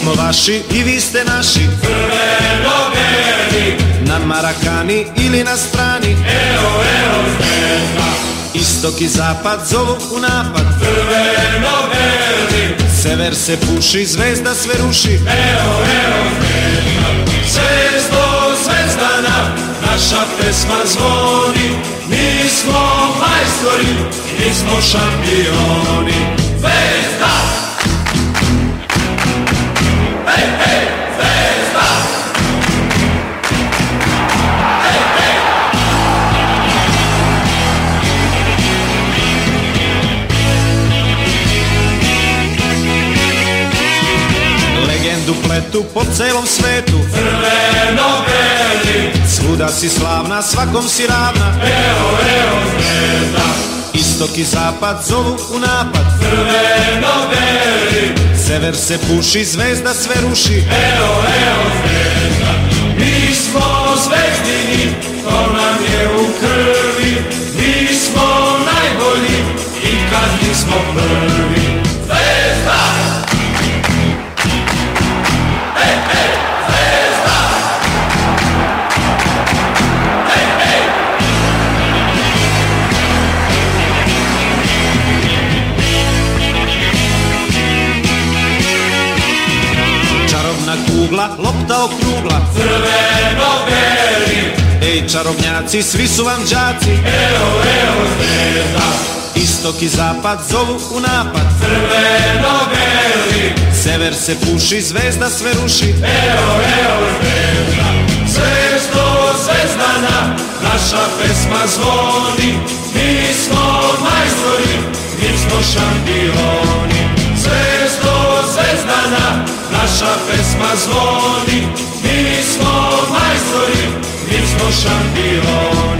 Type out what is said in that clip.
smo vaši i vi ste naši Crveno-beli, Na Marakani ili na strani evo, evo zvezda. Istok i zapad zovu u napad Crveno-beli, Sever se puši, zvezda sve ruši evo, evo zvezda. Zvezdo, zvezdana, naša pesma zvoni. Mi smo majstori, mi smo šampioni. Pletu po celom svetu Crveno-beli, Svuda si slavna, svakom si ravna evo, evo zvezda. Istok i zapad zovu u napad Crveno-beli, Sever se puši, zvezda sve ruši evo, evo zvezda. Mi smo zvezdini, to nam je u krvi. Mi smo najbolji i kad nismo prvi. Kugla, lopta okrugla Crveno-beli, Ej čarobnjaci, svi su vam đaci evo, evo zvezda. Istok i zapad zovu u napad Crveno-beli, Sever se puši, zvezda sve ruši Evo, evo zvezda, zvezdo, zvezdana, naša pesma zvoni. Mi smo majstori, mi smo šampioni. Naša pesma zvoni. Mi smo majstori, mi smo šampioni.